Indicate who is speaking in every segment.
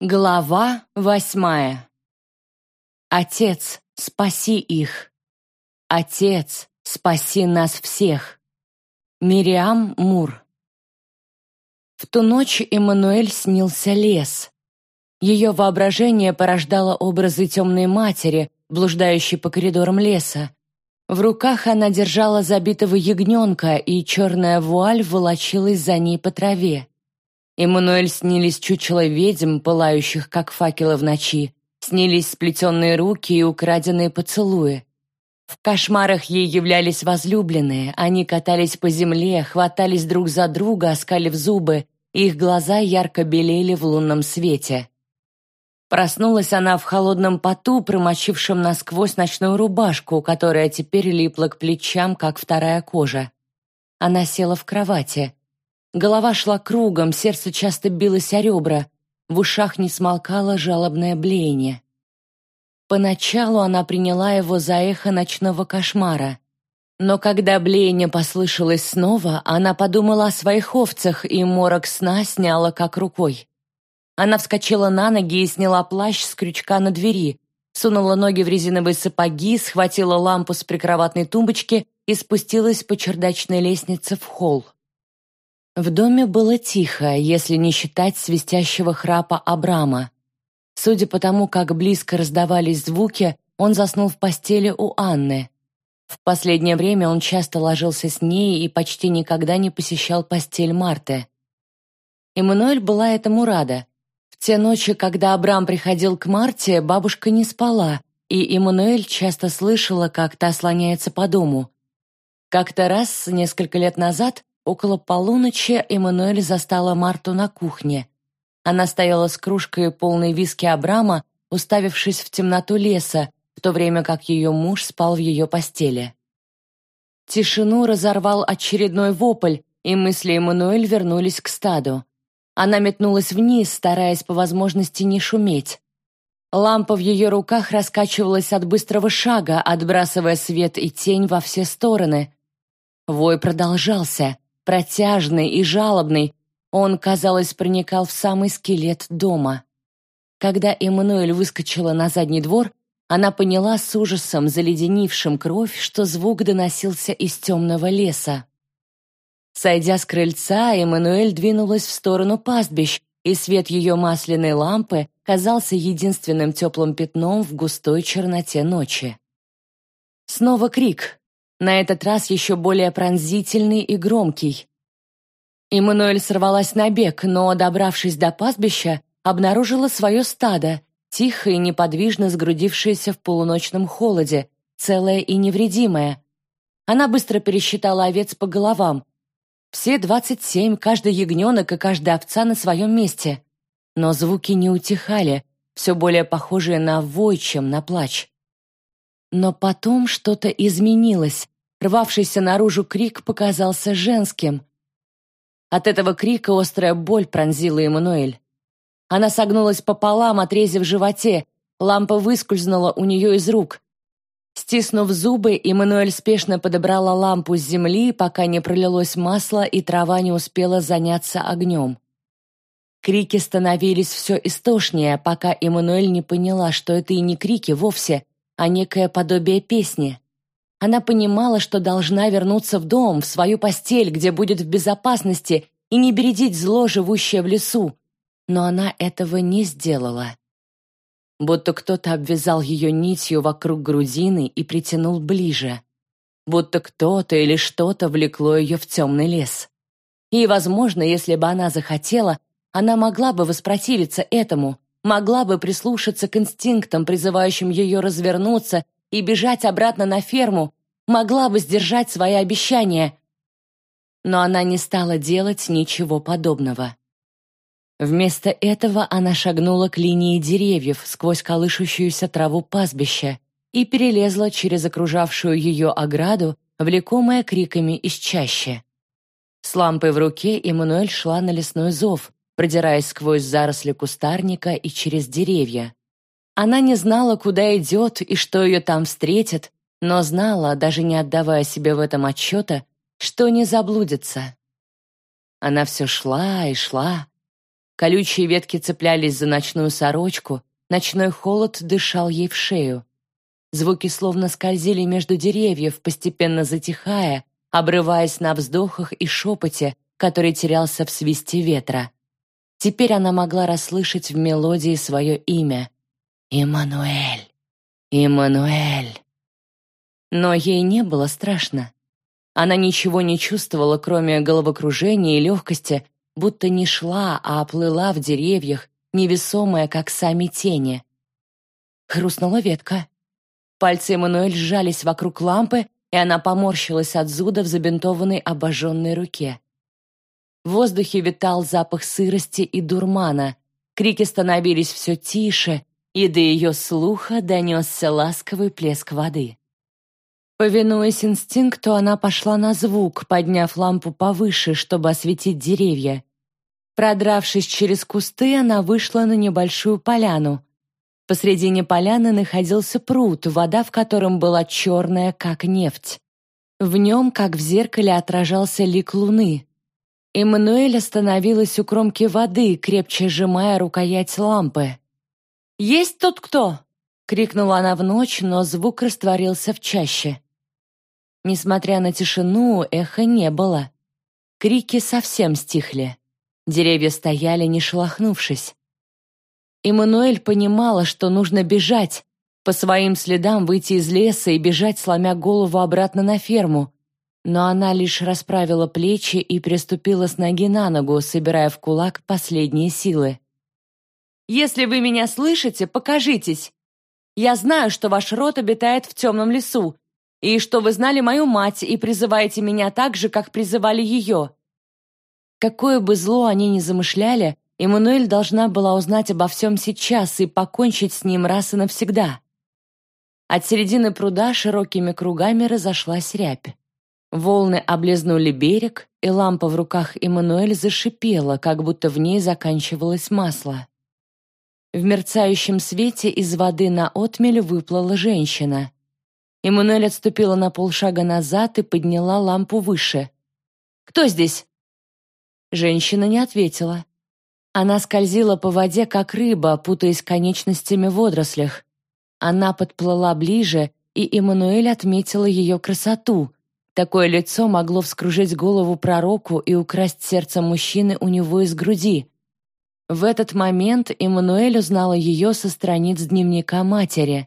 Speaker 1: Глава восьмая. Отец, спаси их. Отец, спаси нас всех. Мириам Мур. В ту ночь Эммануэль снился лес. Ее воображение порождало образы темной матери, блуждающей по коридорам леса. В руках она держала забитого ягненка, и черная вуаль волочилась за ней по траве. Эммануэль снились чучело ведьм, пылающих, как факелы в ночи, снились сплетенные руки и украденные поцелуи. В кошмарах ей являлись возлюбленные, они катались по земле, хватались друг за друга, оскалив зубы, их глаза ярко белели в лунном свете. Проснулась она в холодном поту, промочившем насквозь ночную рубашку, которая теперь липла к плечам, как вторая кожа. Она села в кровати. Голова шла кругом, сердце часто билось о ребра, в ушах не смолкало жалобное блеяние. Поначалу она приняла его за эхо ночного кошмара. Но когда блеяние послышалось снова, она подумала о своих овцах, и морок сна сняла как рукой. Она вскочила на ноги и сняла плащ с крючка на двери, сунула ноги в резиновые сапоги, схватила лампу с прикроватной тумбочки и спустилась по чердачной лестнице в холл. В доме было тихо, если не считать свистящего храпа Абрама. Судя по тому, как близко раздавались звуки, он заснул в постели у Анны. В последнее время он часто ложился с ней и почти никогда не посещал постель Марты. Эммануэль была этому рада. В те ночи, когда Абрам приходил к Марте, бабушка не спала, и Эммануэль часто слышала, как та слоняется по дому. Как-то раз, несколько лет назад, Около полуночи Эммануэль застала Марту на кухне. Она стояла с кружкой полной виски Абрама, уставившись в темноту леса, в то время как ее муж спал в ее постели. Тишину разорвал очередной вопль, и мысли Эммануэль вернулись к стаду. Она метнулась вниз, стараясь по возможности не шуметь. Лампа в ее руках раскачивалась от быстрого шага, отбрасывая свет и тень во все стороны. Вой продолжался протяжный и жалобный, он, казалось, проникал в самый скелет дома. Когда Эммануэль выскочила на задний двор, она поняла с ужасом, заледенившим кровь, что звук доносился из темного леса. Сойдя с крыльца, Эммануэль двинулась в сторону пастбищ, и свет ее масляной лампы казался единственным теплым пятном в густой черноте ночи. Снова крик, на этот раз еще более пронзительный и громкий. Эммануэль сорвалась на бег, но, добравшись до пастбища, обнаружила свое стадо, тихо и неподвижно сгрудившееся в полуночном холоде, целое и невредимое. Она быстро пересчитала овец по головам. Все двадцать семь, каждый ягненок и каждая овца на своем месте. Но звуки не утихали, все более похожие на вой, чем на плач. Но потом что-то изменилось. Рвавшийся наружу крик показался женским. От этого крика острая боль пронзила Эммануэль. Она согнулась пополам, отрезав животе. Лампа выскользнула у нее из рук. Стиснув зубы, Эммануэль спешно подобрала лампу с земли, пока не пролилось масло и трава не успела заняться огнем. Крики становились все истошнее, пока Эммануэль не поняла, что это и не крики вовсе, а некое подобие песни. Она понимала, что должна вернуться в дом, в свою постель, где будет в безопасности, и не бередить зло, живущее в лесу. Но она этого не сделала. Будто кто-то обвязал ее нитью вокруг грудины и притянул ближе. Будто кто-то или что-то влекло ее в темный лес. И, возможно, если бы она захотела, она могла бы воспротивиться этому, могла бы прислушаться к инстинктам, призывающим ее развернуться и бежать обратно на ферму, могла бы сдержать свои обещания. Но она не стала делать ничего подобного. Вместо этого она шагнула к линии деревьев сквозь колышущуюся траву пастбища и перелезла через окружавшую ее ограду, влекомая криками из чащи. С лампой в руке Эммануэль шла на лесной зов, продираясь сквозь заросли кустарника и через деревья. Она не знала, куда идет и что ее там встретит, но знала, даже не отдавая себе в этом отчета, что не заблудится. Она все шла и шла. Колючие ветки цеплялись за ночную сорочку, ночной холод дышал ей в шею. Звуки словно скользили между деревьев, постепенно затихая, обрываясь на вздохах и шепоте, который терялся в свисте ветра. Теперь она могла расслышать в мелодии свое имя. «Иммануэль! Иммануэль!» Но ей не было страшно. Она ничего не чувствовала, кроме головокружения и легкости, будто не шла, а оплыла в деревьях, невесомая, как сами тени. Хрустнула ветка. Пальцы Эммануэль сжались вокруг лампы, и она поморщилась от зуда в забинтованной обожженной руке. В воздухе витал запах сырости и дурмана. Крики становились все тише, и до ее слуха донесся ласковый плеск воды. Повинуясь инстинкту, она пошла на звук, подняв лампу повыше, чтобы осветить деревья. Продравшись через кусты, она вышла на небольшую поляну. Посредине поляны находился пруд, вода в котором была черная, как нефть. В нем, как в зеркале, отражался лик луны. Эммануэль остановилась у кромки воды, крепче сжимая рукоять лампы. «Есть тут кто?» — крикнула она в ночь, но звук растворился в чаще. Несмотря на тишину, эха не было. Крики совсем стихли. Деревья стояли, не шелохнувшись. Эммануэль понимала, что нужно бежать, по своим следам выйти из леса и бежать, сломя голову обратно на ферму, но она лишь расправила плечи и приступила с ноги на ногу, собирая в кулак последние силы. «Если вы меня слышите, покажитесь. Я знаю, что ваш род обитает в темном лесу, и что вы знали мою мать и призываете меня так же, как призывали ее». Какое бы зло они ни замышляли, Эммануэль должна была узнать обо всем сейчас и покончить с ним раз и навсегда. От середины пруда широкими кругами разошлась рябь. Волны облизнули берег, и лампа в руках Эммануэль зашипела, как будто в ней заканчивалось масло. В мерцающем свете из воды на отмель выплыла женщина. Эммануэль отступила на полшага назад и подняла лампу выше. «Кто здесь?» Женщина не ответила. Она скользила по воде, как рыба, путаясь конечностями в водорослях. Она подплыла ближе, и Эммануэль отметила ее красоту — Такое лицо могло вскружить голову пророку и украсть сердце мужчины у него из груди. В этот момент Эммануэль узнала ее со страниц дневника матери.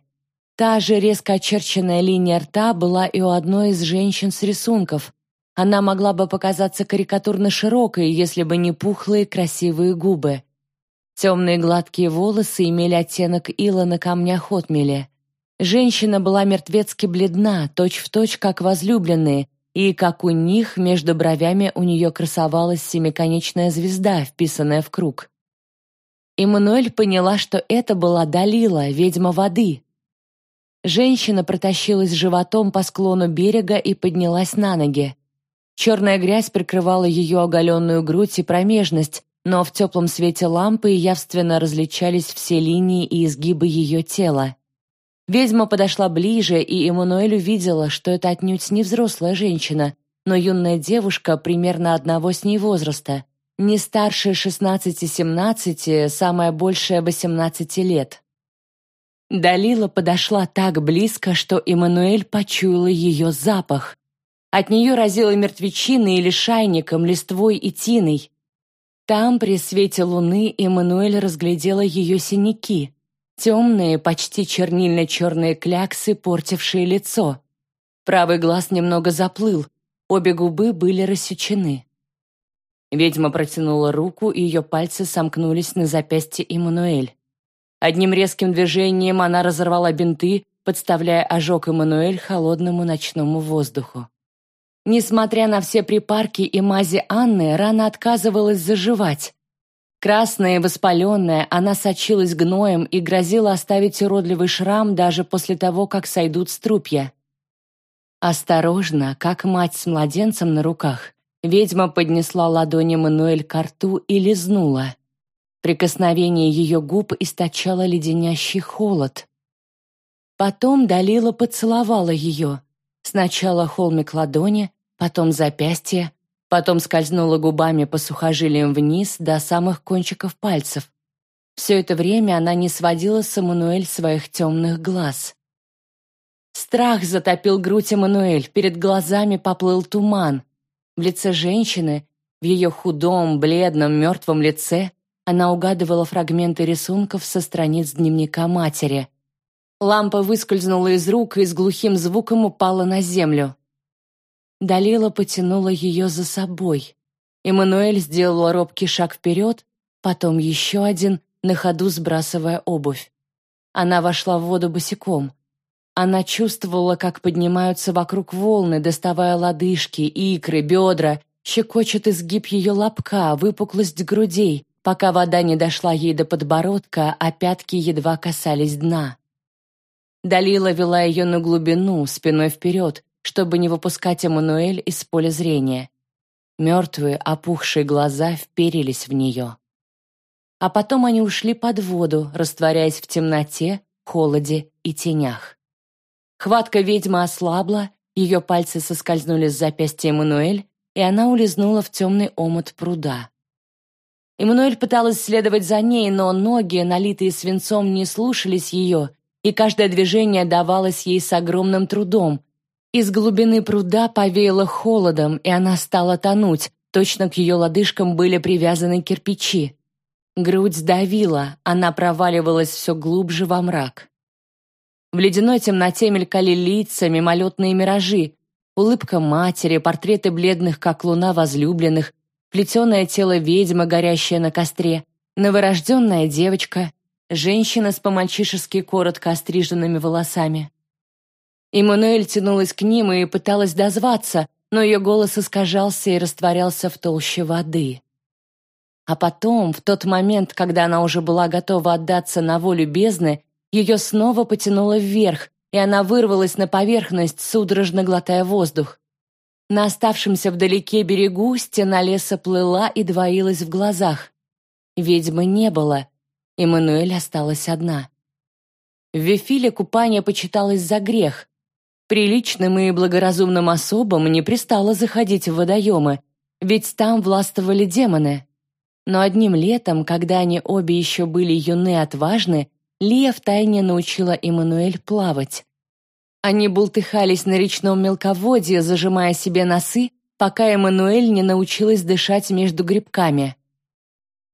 Speaker 1: Та же резко очерченная линия рта была и у одной из женщин с рисунков. Она могла бы показаться карикатурно широкой, если бы не пухлые красивые губы. Темные гладкие волосы имели оттенок ила на камнях отмели. Женщина была мертвецки бледна, точь-в-точь, точь, как возлюбленные, и, как у них, между бровями у нее красовалась семиконечная звезда, вписанная в круг. Эммануэль поняла, что это была Далила, ведьма воды. Женщина протащилась животом по склону берега и поднялась на ноги. Черная грязь прикрывала ее оголенную грудь и промежность, но в теплом свете лампы явственно различались все линии и изгибы ее тела. Ведьма подошла ближе, и Эммануэль увидела, что это отнюдь не взрослая женщина, но юная девушка примерно одного с ней возраста, не старше 16-17, самая большая 18 лет. Далила подошла так близко, что Эммануэль почуяла ее запах. От нее разило мертвечиной или шайником, листвой и тиной. Там, при свете луны, Эммануэль разглядела ее синяки — Темные, почти чернильно-черные кляксы, портившие лицо. Правый глаз немного заплыл, обе губы были рассечены. Ведьма протянула руку, и ее пальцы сомкнулись на запястье Эммануэль. Одним резким движением она разорвала бинты, подставляя ожог Эммануэль холодному ночному воздуху. Несмотря на все припарки и мази Анны, рана отказывалась заживать. Красная и воспаленная, она сочилась гноем и грозила оставить уродливый шрам даже после того, как сойдут струпья. Осторожно, как мать с младенцем на руках, ведьма поднесла ладони Мануэль к рту и лизнула. Прикосновение ее губ источало леденящий холод. Потом Далила поцеловала ее. Сначала холмик ладони, потом запястье, Потом скользнула губами по сухожилиям вниз до самых кончиков пальцев. Все это время она не сводила с Эммануэль своих темных глаз. Страх затопил грудь Эммануэль, перед глазами поплыл туман. В лице женщины, в ее худом, бледном, мертвом лице, она угадывала фрагменты рисунков со страниц дневника матери. Лампа выскользнула из рук и с глухим звуком упала на землю. Далила потянула ее за собой. Эммануэль сделала робкий шаг вперед, потом еще один, на ходу сбрасывая обувь. Она вошла в воду босиком. Она чувствовала, как поднимаются вокруг волны, доставая лодыжки, икры, бедра, щекочет изгиб ее лобка, выпуклость грудей, пока вода не дошла ей до подбородка, а пятки едва касались дна. Далила вела ее на глубину, спиной вперед, чтобы не выпускать Эммануэль из поля зрения. Мертвые, опухшие глаза вперились в нее. А потом они ушли под воду, растворяясь в темноте, холоде и тенях. Хватка ведьмы ослабла, ее пальцы соскользнули с запястья Эммануэль, и она улизнула в темный омут пруда. Эммануэль пыталась следовать за ней, но ноги, налитые свинцом, не слушались ее, и каждое движение давалось ей с огромным трудом, из глубины пруда повеяло холодом, и она стала тонуть, точно к ее лодыжкам были привязаны кирпичи. Грудь сдавила, она проваливалась все глубже во мрак. В ледяной темноте мелькали лица, мимолетные миражи, улыбка матери, портреты бледных, как луна, возлюбленных, плетеное тело ведьмы, горящее на костре, новорожденная девочка, женщина с по-мальчишески коротко остриженными волосами. Эммануэль тянулась к ним и пыталась дозваться, но ее голос искажался и растворялся в толще воды. А потом, в тот момент, когда она уже была готова отдаться на волю бездны, ее снова потянуло вверх, и она вырвалась на поверхность, судорожно глотая воздух. На оставшемся вдалеке берегу стена леса плыла и двоилась в глазах. Ведьмы не было. Эммануэль осталась одна. В Вифиле купание почиталось за грех, Приличным и благоразумным особам не пристало заходить в водоемы, ведь там властвовали демоны. Но одним летом, когда они обе еще были юны и отважны, Лия втайне научила Эммануэль плавать. Они бултыхались на речном мелководье, зажимая себе носы, пока Эммануэль не научилась дышать между грибками.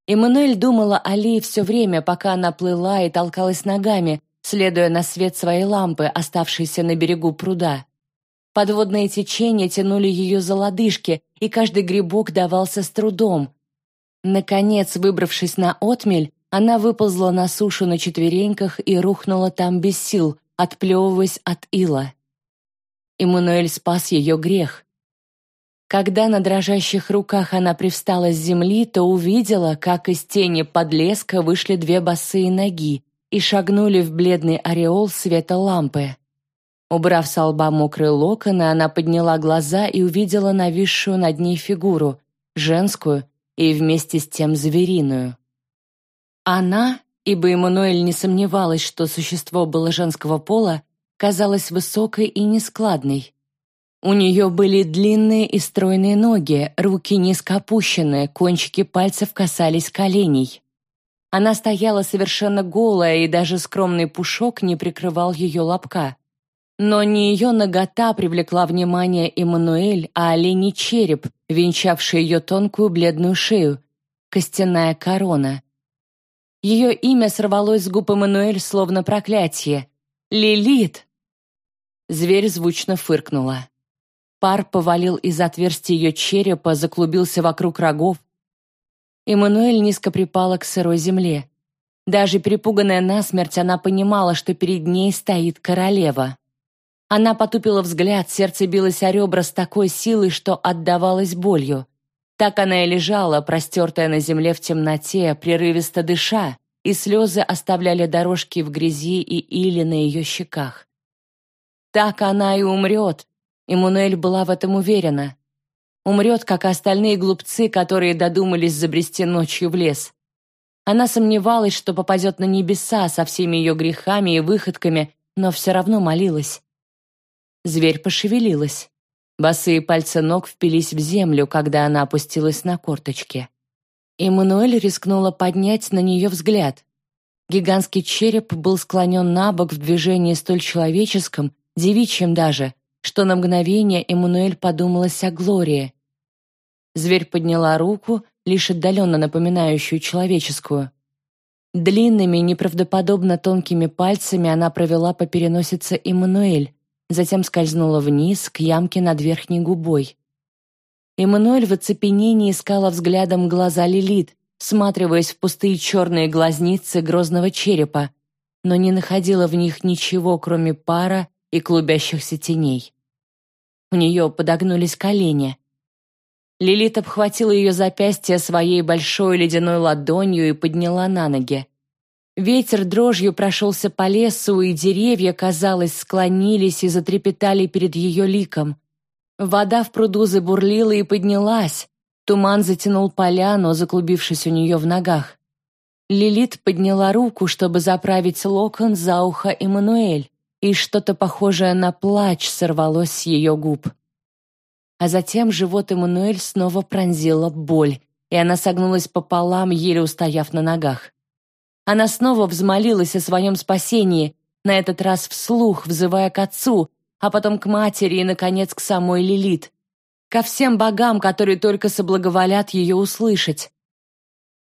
Speaker 1: Эммануэль думала о Лии все время, пока она плыла и толкалась ногами, следуя на свет своей лампы, оставшейся на берегу пруда. Подводные течения тянули ее за лодыжки, и каждый грибок давался с трудом. Наконец, выбравшись на отмель, она выползла на сушу на четвереньках и рухнула там без сил, отплевываясь от ила. Эммануэль спас ее грех. Когда на дрожащих руках она привстала с земли, то увидела, как из тени подлеска вышли две босые ноги, и шагнули в бледный ореол света лампы. Убрав с лба мокрые локоны, она подняла глаза и увидела нависшую над ней фигуру, женскую и вместе с тем звериную. Она, ибо Эммануэль не сомневалась, что существо было женского пола, казалась высокой и нескладной. У нее были длинные и стройные ноги, руки низко опущенные, кончики пальцев касались коленей. Она стояла совершенно голая, и даже скромный пушок не прикрывал ее лобка. Но не ее нагота привлекла внимание Эммануэль, а оленей череп, венчавший ее тонкую бледную шею, костяная корона. Ее имя сорвалось с губ Эммануэль словно проклятие. «Лилит!» Зверь звучно фыркнула. Пар повалил из отверстия ее черепа, заклубился вокруг рогов, Эммануэль низко припала к сырой земле. Даже перепуганная насмерть, она понимала, что перед ней стоит королева. Она потупила взгляд, сердце билось о ребра с такой силой, что отдавалось болью. Так она и лежала, простертая на земле в темноте, прерывисто дыша, и слезы оставляли дорожки в грязи и или на ее щеках. Так она и умрет. Эммануэль была в этом уверена умрет, как остальные глупцы, которые додумались забрести ночью в лес. Она сомневалась, что попадет на небеса со всеми ее грехами и выходками, но все равно молилась. Зверь пошевелилась. Босые пальцы ног впились в землю, когда она опустилась на корточки. Эммануэль рискнула поднять на нее взгляд. Гигантский череп был склонен на бок в движении столь человеческом, девичьем даже, что на мгновение Эммануэль подумалась о Глории. Зверь подняла руку, лишь отдаленно напоминающую человеческую. Длинными, неправдоподобно тонкими пальцами она провела по переносице Эммануэль, затем скользнула вниз к ямке над верхней губой. Эммануэль в оцепенении искала взглядом глаза Лилит, всматриваясь в пустые черные глазницы грозного черепа, но не находила в них ничего, кроме пара и клубящихся теней. У нее подогнулись колени. Лилит обхватила ее запястье своей большой ледяной ладонью и подняла на ноги. Ветер дрожью прошелся по лесу, и деревья, казалось, склонились и затрепетали перед ее ликом. Вода в пруду забурлила и поднялась. Туман затянул поляну, заклубившись у нее в ногах. Лилит подняла руку, чтобы заправить локон за ухо Эммануэль, и что-то похожее на плач сорвалось с ее губ. А затем живот Эммануэль снова пронзила боль, и она согнулась пополам, еле устояв на ногах. Она снова взмолилась о своем спасении, на этот раз вслух, взывая к отцу, а потом к матери и, наконец, к самой Лилит. Ко всем богам, которые только соблаговолят ее услышать.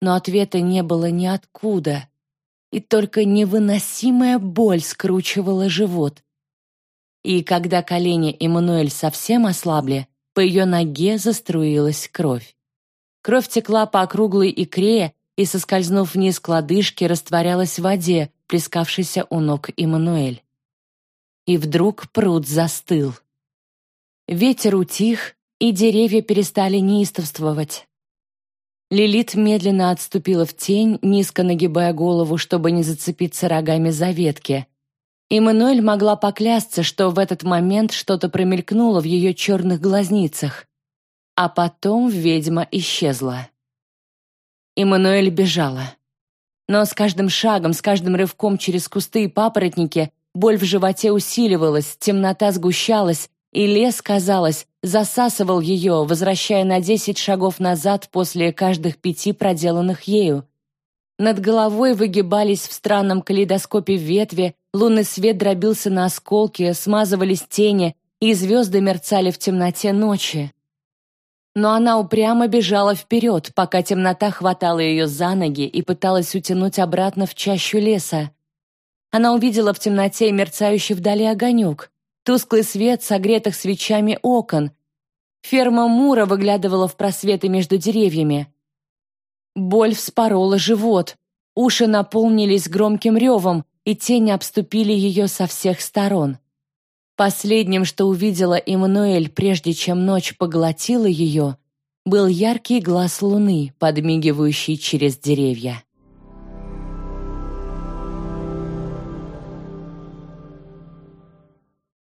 Speaker 1: Но ответа не было ниоткуда, и только невыносимая боль скручивала живот. И когда колени Эммануэль совсем ослабли, по ее ноге заструилась кровь. Кровь текла по округлой икре, и, соскользнув вниз к лодыжке, растворялась в воде, плескавшейся у ног Эммануэль. И вдруг пруд застыл. Ветер утих, и деревья перестали неистовствовать. Лилит медленно отступила в тень, низко нагибая голову, чтобы не зацепиться рогами за ветки. Эммануэль могла поклясться, что в этот момент что-то промелькнуло в ее черных глазницах. А потом ведьма исчезла. Эммануэль бежала. Но с каждым шагом, с каждым рывком через кусты и папоротники боль в животе усиливалась, темнота сгущалась, и лес, казалось, засасывал ее, возвращая на десять шагов назад после каждых пяти проделанных ею. Над головой выгибались в странном калейдоскопе ветви, лунный свет дробился на осколки, смазывались тени, и звезды мерцали в темноте ночи но она упрямо бежала вперед, пока темнота хватала ее за ноги и пыталась утянуть обратно в чащу леса. Она увидела в темноте мерцающий вдали огонек, тусклый свет согретых свечами окон. Ферма Мура выглядывала в просветы между деревьями. Боль вспорола живот, уши наполнились громким ревом, и тени обступили ее со всех сторон. Последним, что увидела Эммануэль, прежде чем ночь поглотила ее, был яркий глаз луны, подмигивающий через деревья.